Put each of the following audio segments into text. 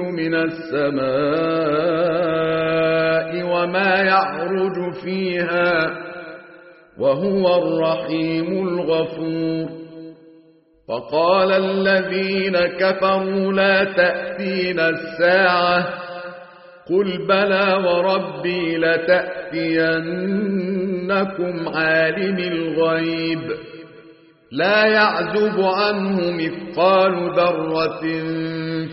من السماء وما يعرج فيها وهو الرحيم الغفور. وقال الذين كفروا لا تأتينا الساعة قل بلى وربي لتأتينكم عالم الغيب. لا يعزب عنه مثقال ذرة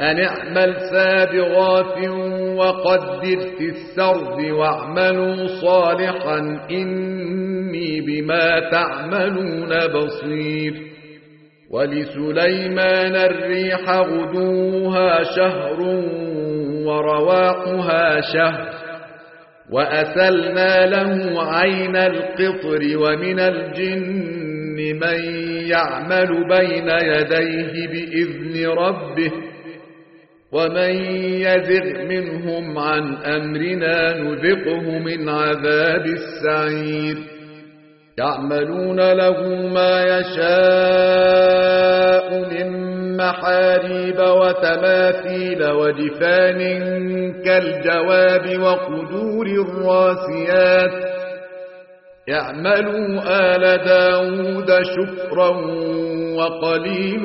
أن اعمل سابغات وقدر في السرد واعملوا صالحا إني بما تعملون بصير. ولسليمان الريح غدوها شهر ورواحها شهر. وأسلنا له عين القطر ومن الجن من يعمل بين يديه بإذن ربه ومن يزغ منهم عن أمرنا نذقه من عذاب السعير يعملون له ما يشاء من محاريب وتماثيل وجفان كالجواب وقدور الراسيات يعملوا آل داود شكرا وقليل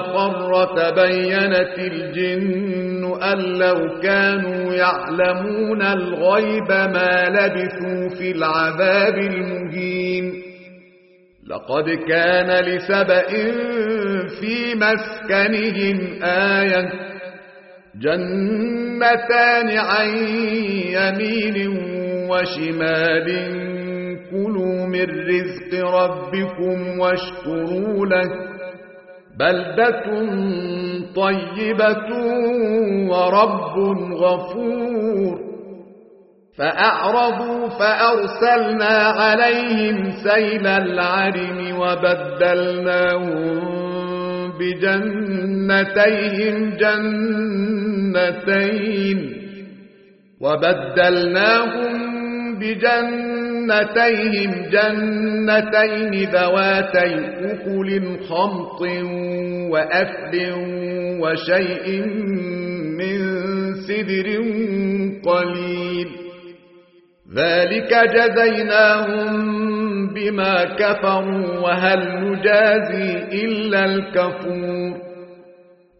خر تبينت الجن أن لو كانوا يعلمون الغيب ما لبثوا في العذاب المهين لقد كان لسبأ في مسكنهم آية جنتان عن يمين وشمال كلوا من رزق ربكم واشكروا له بلدة طيبة ورب غفور. فأعرضوا فأرسلنا عليهم سيل العرم وبدلناهم بجنتيهم جنتين. وبدلناهم بجنتيهم جنتين ذواتي أكل خمط وأثل وشيء من سدر قليل. ذلك جزيناهم بما كفروا وهل نجازي إلا الكفور.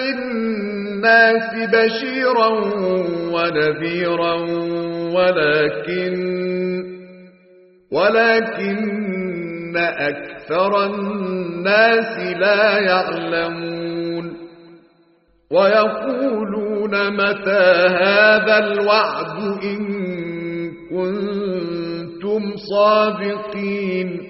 للناس بشيرا ونذيرا ولكن ولكن أكثر الناس لا يعلمون ويقولون متى هذا الوعد إن كنتم صادقين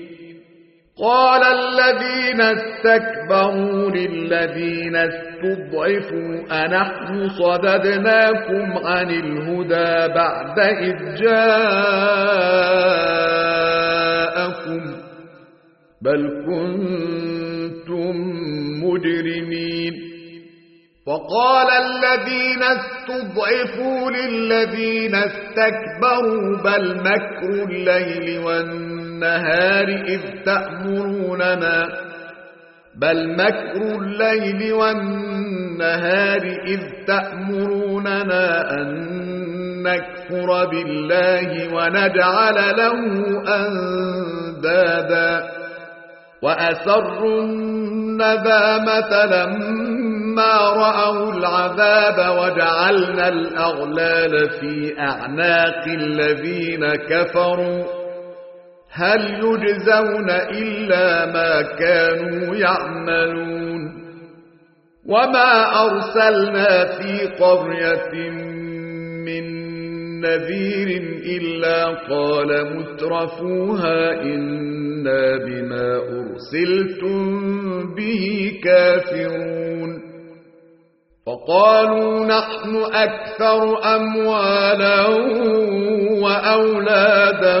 قال الذين استكبروا للذين استضعفوا أنحن صددناكم عن الهدى بعد إذ جاءكم بل كنتم مجرمين. وقال الذين استضعفوا للذين استكبروا بل مكر الليل والنهار النهار إذ تأمروننا بل مكر الليل والنهار إذ تأمروننا أن نكفر بالله ونجعل له أندادا وأسروا الندامة لما رأوا العذاب وجعلنا الأغلال في أعناق الذين كفروا هل يجزون إلا ما كانوا يعملون وما أرسلنا في قرية من نذير إلا قال مترفوها إنا بما أرسلتم به كافرون فقالوا نحن أكثر أموالا وأولادا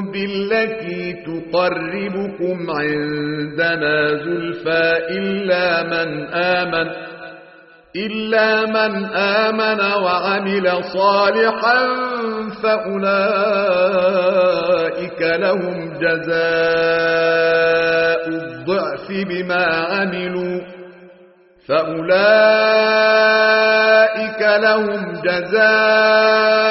بالتي تقربكم عندنا زلفى إلا من آمن إلا من آمن وعمل صالحا فأولئك لهم جزاء الضعف بما عملوا فأولئك لهم جزاء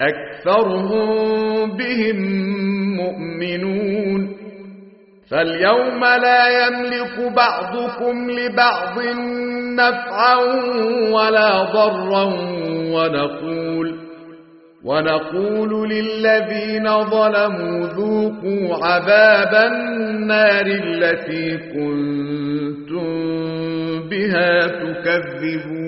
أكثرهم بهم مؤمنون. فاليوم لا يملك بعضكم لبعض نفعا ولا ضرا ونقول ونقول للذين ظلموا ذوقوا عذاب النار التي كنتم بها تكذبون.